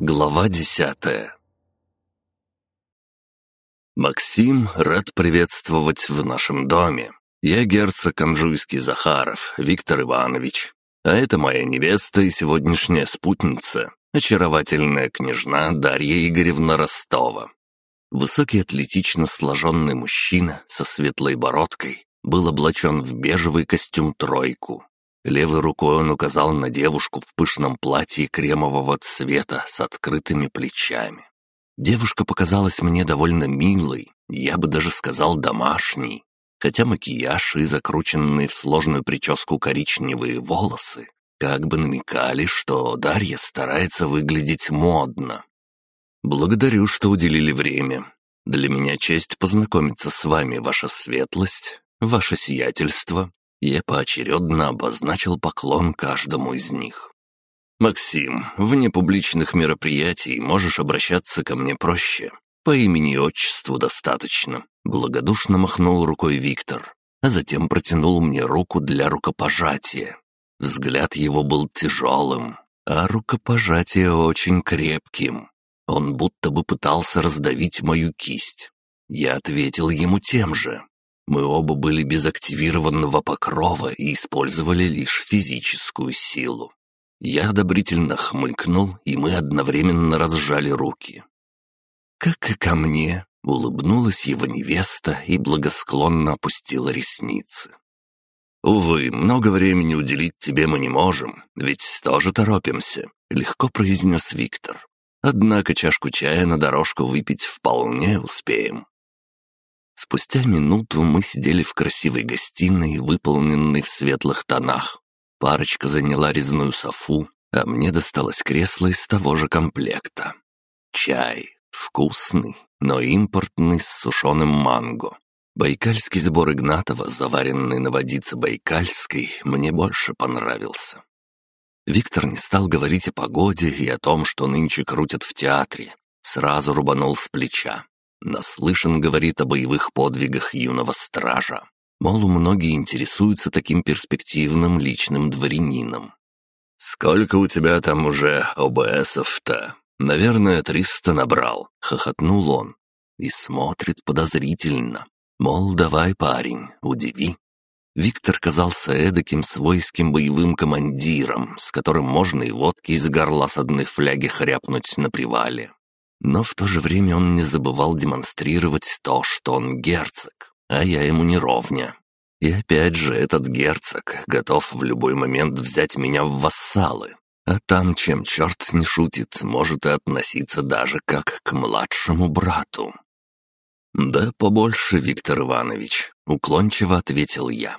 Глава десятая Максим рад приветствовать в нашем доме. Я герцог Анжуйский Захаров, Виктор Иванович. А это моя невеста и сегодняшняя спутница, очаровательная княжна Дарья Игоревна Ростова. Высокий атлетично сложенный мужчина со светлой бородкой был облачен в бежевый костюм-тройку, Левой рукой он указал на девушку в пышном платье кремового цвета с открытыми плечами. Девушка показалась мне довольно милой, я бы даже сказал домашней, хотя макияж и закрученные в сложную прическу коричневые волосы как бы намекали, что Дарья старается выглядеть модно. «Благодарю, что уделили время. Для меня честь познакомиться с вами, ваша светлость, ваше сиятельство я поочередно обозначил поклон каждому из них. «Максим, вне публичных мероприятий можешь обращаться ко мне проще. По имени и отчеству достаточно», — благодушно махнул рукой Виктор, а затем протянул мне руку для рукопожатия. Взгляд его был тяжелым, а рукопожатие очень крепким. Он будто бы пытался раздавить мою кисть. Я ответил ему тем же. Мы оба были без активированного покрова и использовали лишь физическую силу. Я одобрительно хмыкнул, и мы одновременно разжали руки. «Как и ко мне», — улыбнулась его невеста и благосклонно опустила ресницы. «Увы, много времени уделить тебе мы не можем, ведь тоже торопимся», — легко произнес Виктор. «Однако чашку чая на дорожку выпить вполне успеем». Спустя минуту мы сидели в красивой гостиной, выполненной в светлых тонах. Парочка заняла резную софу, а мне досталось кресло из того же комплекта. Чай. Вкусный, но импортный с сушеным манго. Байкальский сбор Игнатова, заваренный на водице байкальской, мне больше понравился. Виктор не стал говорить о погоде и о том, что нынче крутят в театре. Сразу рубанул с плеча. Наслышан, говорит о боевых подвигах юного стража. Мол, многие интересуются таким перспективным личным дворянином. «Сколько у тебя там уже ОБСов-то? Наверное, триста набрал», — хохотнул он. И смотрит подозрительно. Мол, давай, парень, удиви. Виктор казался эдаким свойским боевым командиром, с которым можно и водки из горла с одной фляги хряпнуть на привале. Но в то же время он не забывал демонстрировать то, что он герцог, а я ему не ровня. И опять же, этот герцог готов в любой момент взять меня в вассалы. А там, чем черт не шутит, может и относиться даже как к младшему брату. «Да побольше, Виктор Иванович», — уклончиво ответил я.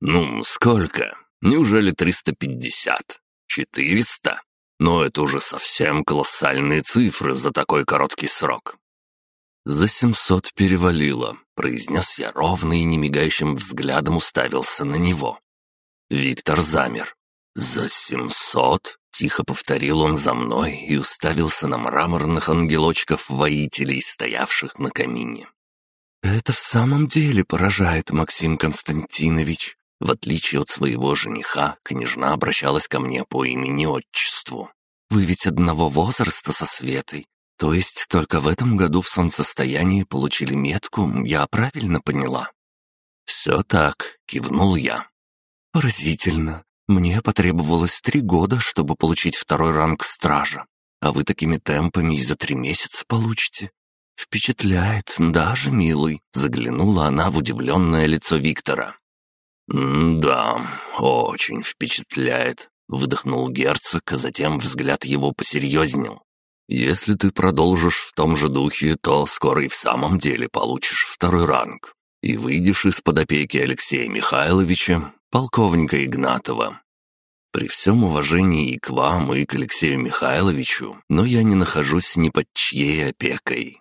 «Ну, сколько? Неужели триста пятьдесят? Четыреста?» Но это уже совсем колоссальные цифры за такой короткий срок. «За семьсот перевалило», — произнес я ровно и немигающим взглядом уставился на него. Виктор замер. «За семьсот?» — тихо повторил он за мной и уставился на мраморных ангелочков-воителей, стоявших на камине. «Это в самом деле поражает, Максим Константинович», в отличие от своего жениха, княжна обращалась ко мне по имени-отчеству. «Вы ведь одного возраста со Светой, то есть только в этом году в солнцестоянии получили метку, я правильно поняла?» «Все так», — кивнул я. «Поразительно. Мне потребовалось три года, чтобы получить второй ранг стража, а вы такими темпами и за три месяца получите. Впечатляет, даже, милый», — заглянула она в удивленное лицо Виктора. «Да, очень впечатляет», — выдохнул герцог, а затем взгляд его посерьезнел. «Если ты продолжишь в том же духе, то скоро и в самом деле получишь второй ранг и выйдешь из-под опеки Алексея Михайловича, полковника Игнатова. При всем уважении и к вам, и к Алексею Михайловичу, но я не нахожусь ни под чьей опекой.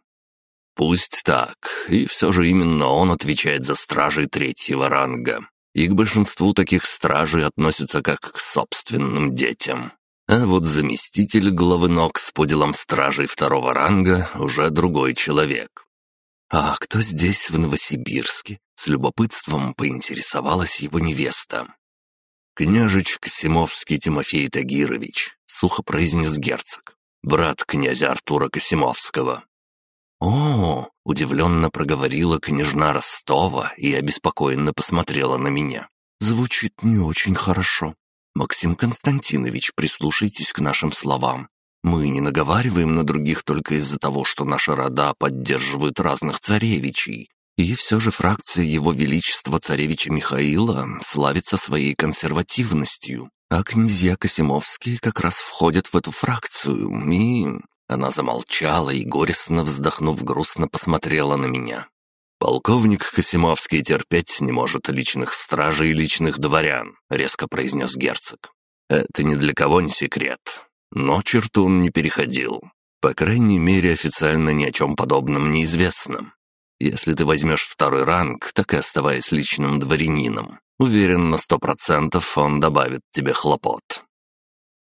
Пусть так, и все же именно он отвечает за стражей третьего ранга, и к большинству таких стражей относятся как к собственным детям. А вот заместитель главы Нокс по делам стражей второго ранга уже другой человек. «А кто здесь, в Новосибирске?» — с любопытством поинтересовалась его невеста. «Княжич Ксимовский Тимофей Тагирович», — сухо произнес герцог. брат князя Артура Косимовского». «О!» — удивленно проговорила княжна Ростова и обеспокоенно посмотрела на меня. «Звучит не очень хорошо. Максим Константинович, прислушайтесь к нашим словам. Мы не наговариваем на других только из-за того, что наши рода поддерживают разных царевичей. И все же фракция Его Величества Царевича Михаила славится своей консервативностью, а князья Косимовские как раз входят в эту фракцию, и...» Она замолчала и, горестно вздохнув, грустно посмотрела на меня. «Полковник Косимовский терпеть не может личных стражей и личных дворян», — резко произнес герцог. «Это ни для кого не секрет. Но черту он не переходил. По крайней мере, официально ни о чем подобном не известно. Если ты возьмешь второй ранг, так и оставаясь личным дворянином, уверен на сто процентов он добавит тебе хлопот.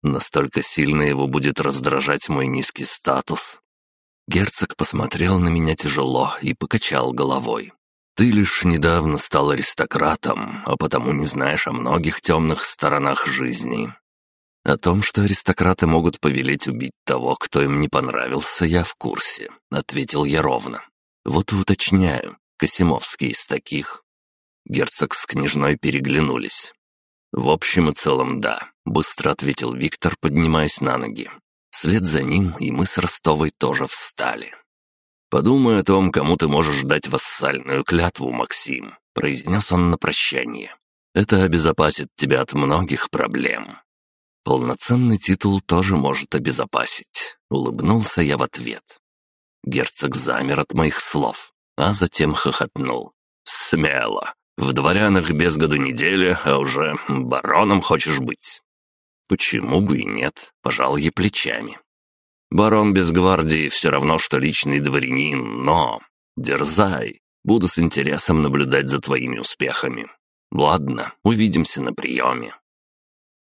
Настолько сильно его будет раздражать мой низкий статус. Герцог посмотрел на меня тяжело и покачал головой. Ты лишь недавно стал аристократом, а потому не знаешь о многих темных сторонах жизни. О том, что аристократы могут повелеть убить того, кто им не понравился, я в курсе», — ответил я ровно. «Вот и уточняю, Косимовский из таких». Герцог с княжной переглянулись. «В общем и целом, да», — быстро ответил Виктор, поднимаясь на ноги. Вслед за ним и мы с Ростовой тоже встали. «Подумай о том, кому ты можешь дать вассальную клятву, Максим», — произнес он на прощание. «Это обезопасит тебя от многих проблем». Полноценный титул тоже может обезопасить. Улыбнулся я в ответ. Герцог замер от моих слов, а затем хохотнул. «Смело. В дворянах без году неделя, а уже бароном хочешь быть?» «Почему бы и нет?» — пожал я плечами. «Барон без гвардии все равно, что личный дворянин, но... Дерзай. Буду с интересом наблюдать за твоими успехами. Ладно, увидимся на приеме».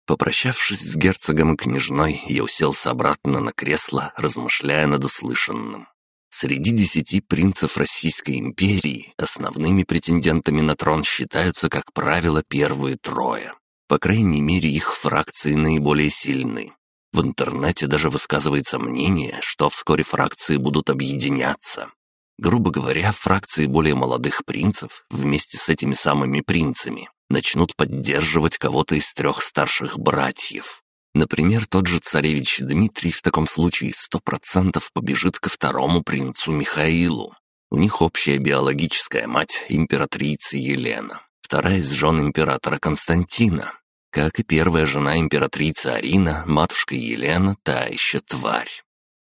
Попрощавшись с герцогом и княжной, я уселся обратно на кресло, размышляя над услышанным. Среди десяти принцев Российской империи основными претендентами на трон считаются, как правило, первые трое. По крайней мере, их фракции наиболее сильны. В интернете даже высказывается мнение, что вскоре фракции будут объединяться. Грубо говоря, фракции более молодых принцев вместе с этими самыми принцами начнут поддерживать кого-то из трех старших братьев. Например, тот же царевич Дмитрий в таком случае сто процентов побежит ко второму принцу Михаилу. У них общая биологическая мать, императрица Елена, вторая из жен императора Константина. Как и первая жена императрицы Арина, матушка Елена, та еще тварь.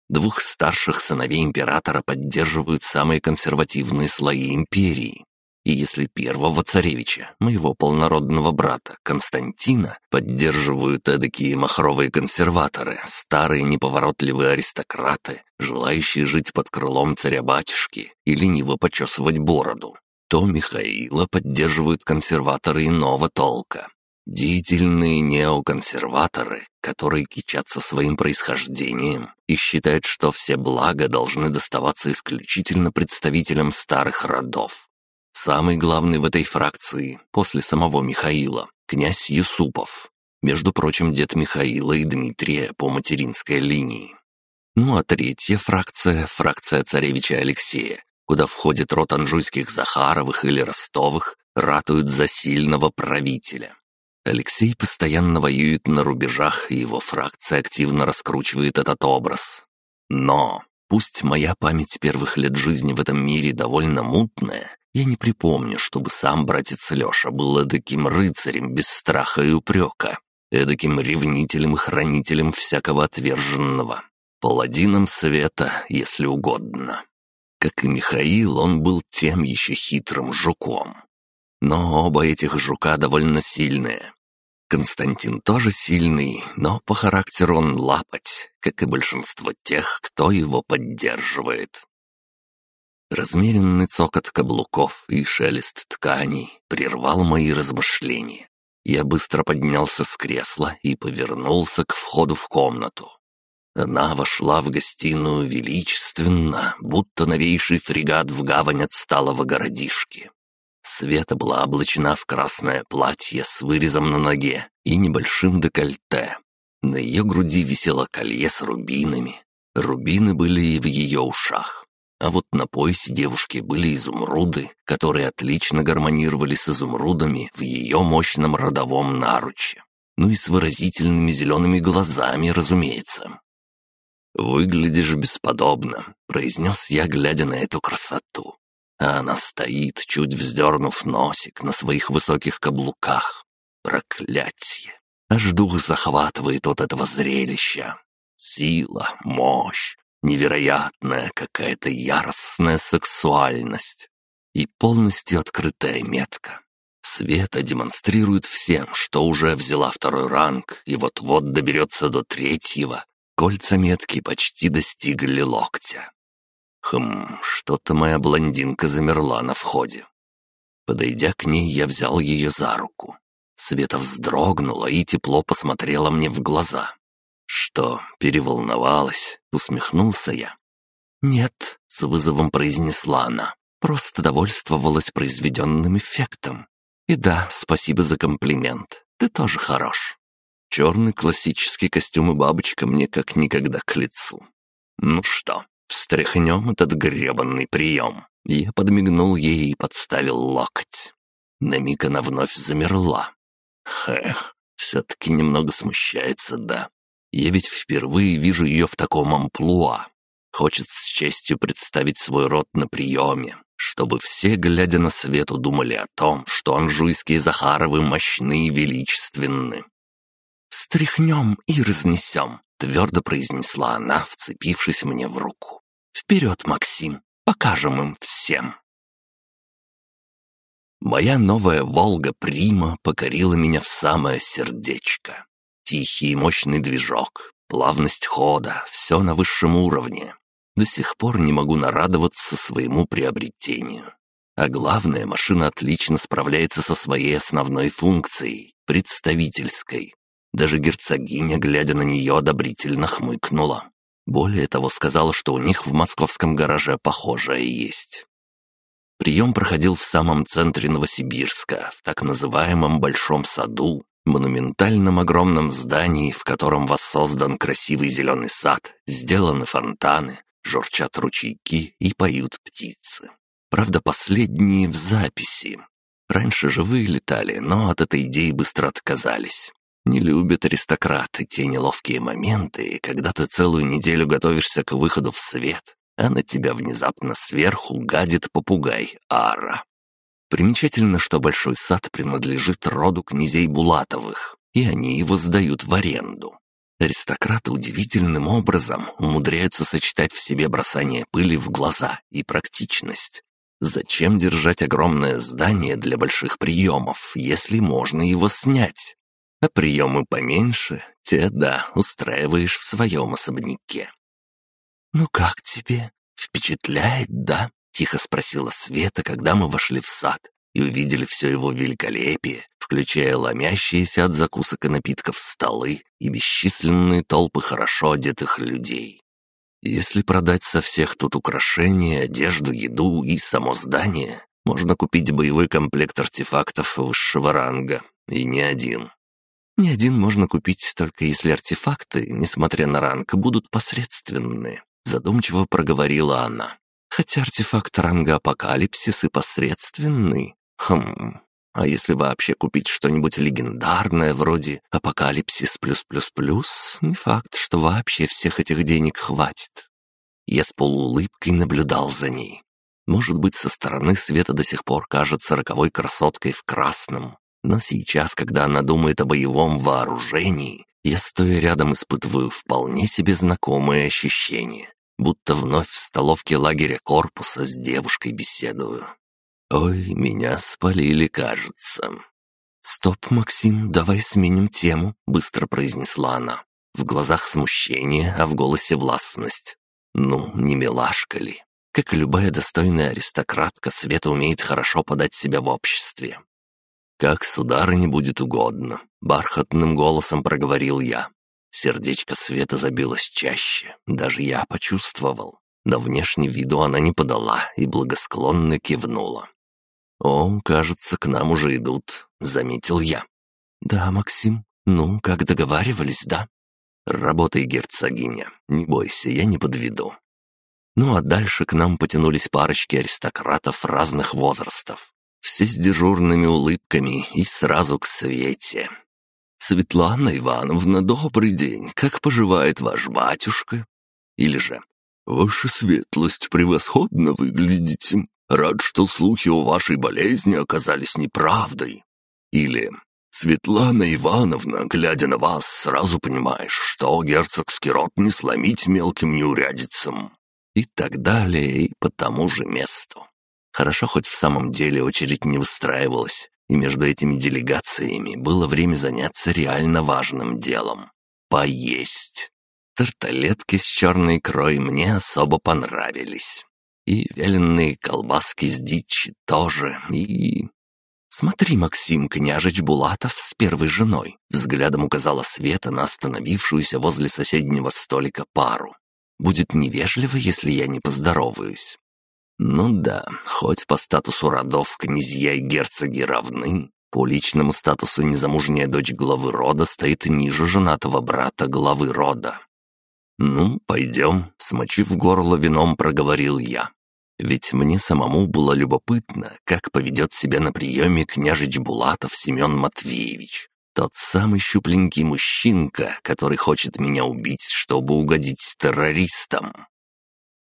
Двух старших сыновей императора поддерживают самые консервативные слои империи. И если первого царевича, моего полнородного брата Константина, поддерживают эдакие махровые консерваторы, старые неповоротливые аристократы, желающие жить под крылом царя-батюшки и лениво почесывать бороду, то Михаила поддерживают консерваторы иного толка. Деятельные неоконсерваторы, которые кичатся своим происхождением и считают, что все блага должны доставаться исключительно представителям старых родов. Самый главный в этой фракции, после самого Михаила, князь Юсупов. Между прочим, дед Михаила и Дмитрия по материнской линии. Ну а третья фракция, фракция царевича Алексея, куда входит род анжуйских Захаровых или Ростовых, ратуют за сильного правителя. Алексей постоянно воюет на рубежах, и его фракция активно раскручивает этот образ. Но Пусть моя память первых лет жизни в этом мире довольно мутная, я не припомню, чтобы сам братец Леша был эдаким рыцарем без страха и упрека, эдаким ревнителем и хранителем всякого отверженного, паладином света, если угодно. Как и Михаил, он был тем еще хитрым жуком. Но оба этих жука довольно сильные, Константин тоже сильный, но по характеру он лапать, как и большинство тех, кто его поддерживает. Размеренный цокот каблуков и шелест тканей прервал мои размышления. Я быстро поднялся с кресла и повернулся к входу в комнату. Она вошла в гостиную величественно, будто новейший фрегат в гавань отсталого городишки. Света была облачена в красное платье с вырезом на ноге и небольшим декольте. На ее груди висело колье с рубинами, Рубины были и в ее ушах. А вот на поясе девушки были изумруды, которые отлично гармонировали с изумрудами в ее мощном родовом наруче. Ну и с выразительными зелеными глазами, разумеется. «Выглядишь бесподобно», — произнес я, глядя на эту красоту. А она стоит, чуть вздернув носик на своих высоких каблуках. Проклятье! Аж дух захватывает от этого зрелища. Сила, мощь, невероятная какая-то яростная сексуальность и полностью открытая метка. Света демонстрирует всем, что уже взяла второй ранг и вот-вот доберется до третьего. Кольца метки почти достигли локтя. Хм, что-то моя блондинка замерла на входе. Подойдя к ней, я взял ее за руку. Света вздрогнула и тепло посмотрела мне в глаза. «Что, переволновалась?» — усмехнулся я. «Нет», — с вызовом произнесла она, — «просто довольствовалась произведенным эффектом. И да, спасибо за комплимент, ты тоже хорош». Черный классический костюм и бабочка мне как никогда к лицу. «Ну что, встряхнем этот гребанный прием?» Я подмигнул ей и подставил локоть. На миг она вновь замерла. Эх, все-таки немного смущается, да. Я ведь впервые вижу ее в таком амплуа. Хочет с честью представить свой род на приеме, чтобы все, глядя на свету, думали о том, что анжуйские Захаровы мощны и величественны. «Встряхнем и разнесем», — твердо произнесла она, вцепившись мне в руку. «Вперед, Максим, покажем им всем». Моя новая «Волга Прима» покорила меня в самое сердечко. Тихий и мощный движок, плавность хода, все на высшем уровне. До сих пор не могу нарадоваться своему приобретению. А главное, машина отлично справляется со своей основной функцией — представительской. Даже герцогиня, глядя на нее, одобрительно хмыкнула. Более того, сказала, что у них в московском гараже похожее есть. Прием проходил в самом центре Новосибирска, в так называемом Большом саду, монументальном огромном здании, в котором воссоздан красивый зеленый сад, сделаны фонтаны, журчат ручейки и поют птицы. Правда, последние в записи. Раньше живые летали, но от этой идеи быстро отказались. Не любят аристократы те неловкие моменты, когда ты целую неделю готовишься к выходу в свет, а на тебя внезапно сверху гадит попугай Ара. Примечательно, что большой сад принадлежит роду князей Булатовых, и они его сдают в аренду. Аристократы удивительным образом умудряются сочетать в себе бросание пыли в глаза и практичность. Зачем держать огромное здание для больших приемов, если можно его снять? А приемы поменьше, те, да, устраиваешь в своем особняке. «Ну как тебе? Впечатляет, да?» Тихо спросила Света, когда мы вошли в сад и увидели все его великолепие, включая ломящиеся от закусок и напитков столы и бесчисленные толпы хорошо одетых людей. Если продать со всех тут украшения, одежду, еду и само здание, можно купить боевой комплект артефактов высшего ранга, и не один. Не один можно купить только если артефакты, несмотря на ранг, будут посредственные, задумчиво проговорила она. Хотя артефакт ранга Апокалипсис и посредственный. Хм, а если вообще купить что-нибудь легендарное, вроде Апокалипсис плюс-плюс-плюс, не факт, что вообще всех этих денег хватит. Я с полуулыбкой наблюдал за ней. Может быть, со стороны Света до сих пор кажется роковой красоткой в красном. Но сейчас, когда она думает о боевом вооружении, я, стоя рядом, испытываю вполне себе знакомые ощущения будто вновь в столовке лагеря корпуса с девушкой беседую. Ой, меня спалили, кажется. «Стоп, Максим, давай сменим тему», — быстро произнесла она. В глазах смущение, а в голосе властность. Ну, не милашка ли? Как и любая достойная аристократка, Света умеет хорошо подать себя в обществе. «Как сударыне будет угодно», — бархатным голосом проговорил я. Сердечко Света забилось чаще, даже я почувствовал. Но внешне виду она не подала и благосклонно кивнула. «О, кажется, к нам уже идут», — заметил я. «Да, Максим, ну, как договаривались, да?» Работай, герцогиня, не бойся, я не подведу». Ну а дальше к нам потянулись парочки аристократов разных возрастов. Все с дежурными улыбками и сразу к Свете. «Светлана Ивановна, добрый день. Как поживает ваш батюшка?» Или же «Ваша светлость превосходно выглядите. Рад, что слухи о вашей болезни оказались неправдой». Или «Светлана Ивановна, глядя на вас, сразу понимаешь, что герцогский род не сломить мелким неурядицам». И так далее, и по тому же месту. Хорошо, хоть в самом деле очередь не выстраивалась, и между этими делегациями было время заняться реально важным делом — поесть. Тарталетки с черной икрой мне особо понравились. И вяленые колбаски с дичи тоже, и... «Смотри, Максим, княжич Булатов с первой женой», — взглядом указала Света на остановившуюся возле соседнего столика пару. «Будет невежливо, если я не поздороваюсь». Ну да, хоть по статусу родов князья и герцоги равны, по личному статусу незамужняя дочь главы рода стоит ниже женатого брата главы рода. «Ну, пойдем», — смочив горло вином, проговорил я. Ведь мне самому было любопытно, как поведет себя на приеме княжич Булатов Семен Матвеевич, тот самый щупленький мужчинка, который хочет меня убить, чтобы угодить террористам.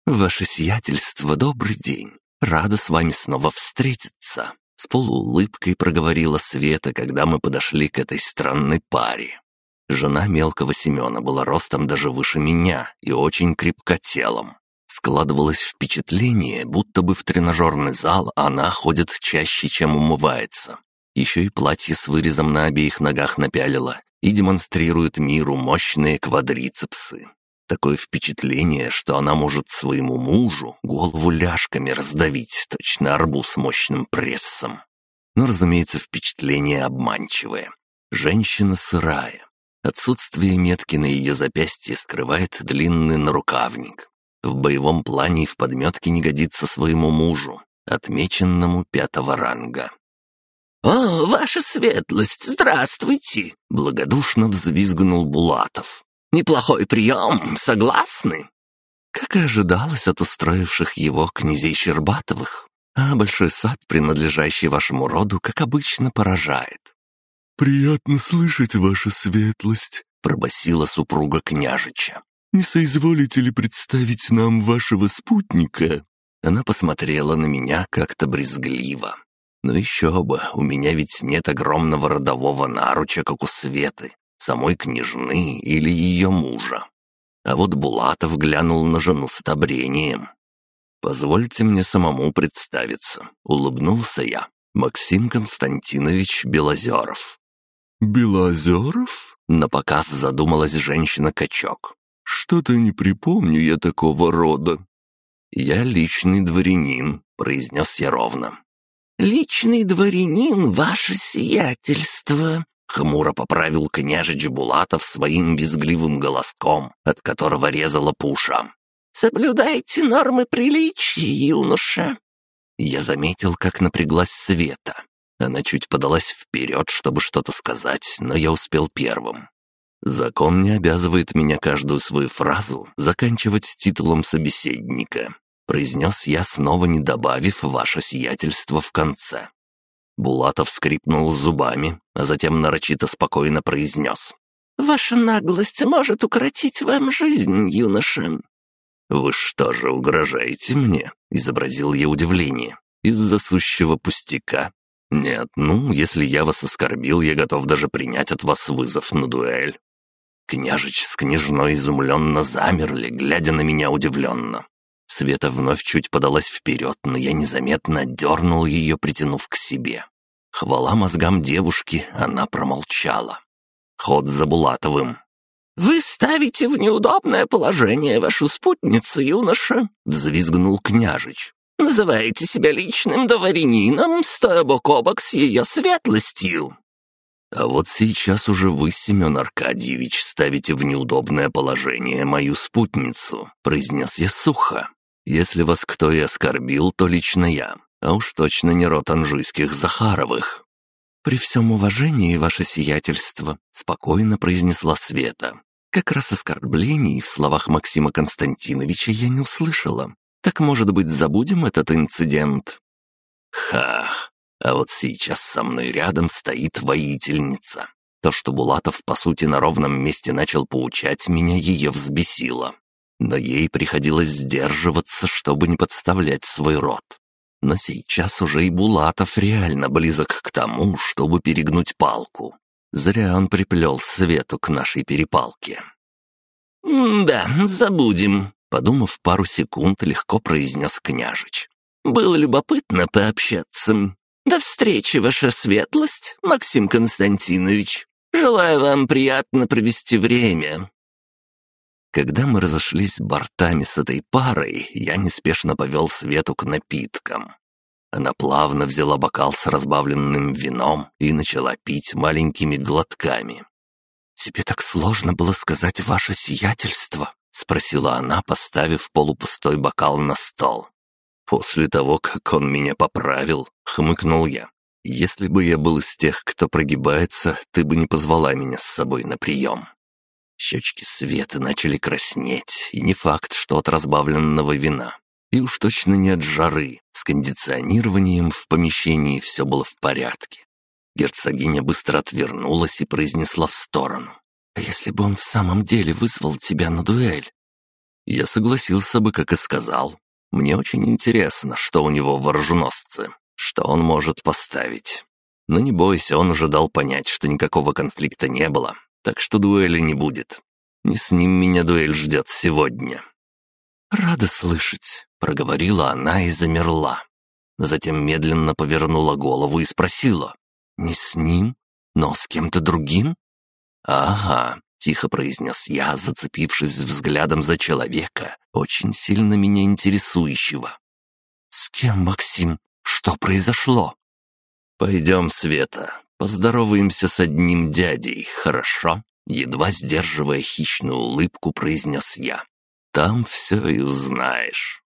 «Ваше сиятельство, добрый день. Рада с вами снова встретиться», — с полуулыбкой проговорила Света, когда мы подошли к этой странной паре. Жена мелкого Семена была ростом даже выше меня и очень крепкотелом. Складывалось впечатление, будто бы в тренажерный зал она ходит чаще, чем умывается. Еще и платье с вырезом на обеих ногах напялила и демонстрирует миру мощные квадрицепсы. Такое впечатление, что она может своему мужу голову ляжками раздавить, точно арбуз мощным прессом. Но, разумеется, впечатление обманчивое. Женщина сырая. Отсутствие метки на ее запястье скрывает длинный нарукавник. В боевом плане и в подметке не годится своему мужу, отмеченному пятого ранга. «О, ваша светлость, здравствуйте!» — благодушно взвизгнул Булатов. Неплохой прием, согласны?» Как и ожидалось от устроивших его князей Щербатовых, а большой сад, принадлежащий вашему роду, как обычно, поражает. «Приятно слышать, ваша светлость», — пробасила супруга княжича. «Не соизволите ли представить нам вашего спутника?» Она посмотрела на меня как-то брезгливо. «Ну еще бы, у меня ведь нет огромного родового наруча, как у Светы, самой княжны или ее мужа. А вот Булатов глянул на жену с одобрением. «Позвольте мне самому представиться», — улыбнулся я. «Максим Константинович Белозеров». «Белозеров?» — напоказ задумалась женщина-качок. «Что-то не припомню я такого рода». «Я личный дворянин», — произнес я ровно. «Личный дворянин, ваше сиятельство», Хмуро поправил княжич Булатов своим безгливым голоском, от которого резала по ушам. «Соблюдайте нормы приличия, юноша!» Я заметил, как напряглась Света. Она чуть подалась вперед, чтобы что-то сказать, но я успел первым. Закон не обязывает меня каждую свою фразу заканчивать титулом собеседника, произнес я, снова не добавив ваше сиятельство в конце. Булатов скрипнул зубами, а затем нарочито спокойно произнес. «Ваша наглость может укоротить вам жизнь, юноша». «Вы что же угрожаете мне?» — изобразил я удивление. «Из-за сущего пустяка? Нет, ну, если я вас оскорбил, я готов даже принять от вас вызов на дуэль». Княжич с княжной изумленно замерли, глядя на меня удивленно. Света вновь чуть подалась вперед, но я незаметно дернул ее, притянув к себе. Хвала мозгам девушки, она промолчала. Ход за Булатовым. «Вы ставите в неудобное положение вашу спутницу, юноша», — взвизгнул княжич. «Называете себя личным дворянином, стоя бок о бок с ее светлостью». «А вот сейчас уже вы, Семен Аркадьевич, ставите в неудобное положение мою спутницу», — произнес я сухо. «Если вас кто и оскорбил, то лично я а уж точно не род анжуйских Захаровых. «При всем уважении, ваше сиятельство», — спокойно произнесла Света. Как раз оскорблений в словах Максима Константиновича я не услышала. Так, может быть, забудем этот инцидент? Ха, а вот сейчас со мной рядом стоит воительница. То, что Булатов, по сути, на ровном месте начал поучать меня, ее взбесило. Но ей приходилось сдерживаться, чтобы не подставлять свой рот. Но сейчас уже и Булатов реально близок к тому, чтобы перегнуть палку. Зря он приплел Свету к нашей перепалке. «Да, забудем», — подумав пару секунд, легко произнес княжич. «Было любопытно пообщаться. До встречи, ваша светлость, Максим Константинович. Желаю вам приятно провести время». Когда мы разошлись бортами с этой парой, я неспешно повел Свету к напиткам. Она плавно взяла бокал с разбавленным вином и начала пить маленькими глотками. «Тебе так сложно было сказать ваше сиятельство?» — спросила она, поставив полупустой бокал на стол. «После того, как он меня поправил», — хмыкнул я. «Если бы я был из тех, кто прогибается, ты бы не позвала меня с собой на прием». Щечки Светы начали краснеть, и не факт, что от разбавленного вина. И уж точно не от жары. С кондиционированием в помещении все было в порядке. Герцогиня быстро отвернулась и произнесла в сторону. «А если бы он в самом деле вызвал тебя на дуэль?» Я согласился бы, как и сказал. Мне очень интересно, что у него в оруженосце, что он может поставить. Но не бойся, он уже дал понять, что никакого конфликта не было, так что дуэли не будет. Не с ним меня дуэль ждет сегодня». «Рада слышать», — проговорила она и замерла. Затем медленно повернула голову и спросила. «Не с ним, но с кем-то другим?» «Ага», — тихо произнес я, зацепившись взглядом за человека, очень сильно меня интересующего. «С кем, Максим? Что произошло?» «Пойдем, Света, Поздороваемся с одним дядей, хорошо?» Едва сдерживая хищную улыбку, произнес я. «Там все и узнаешь».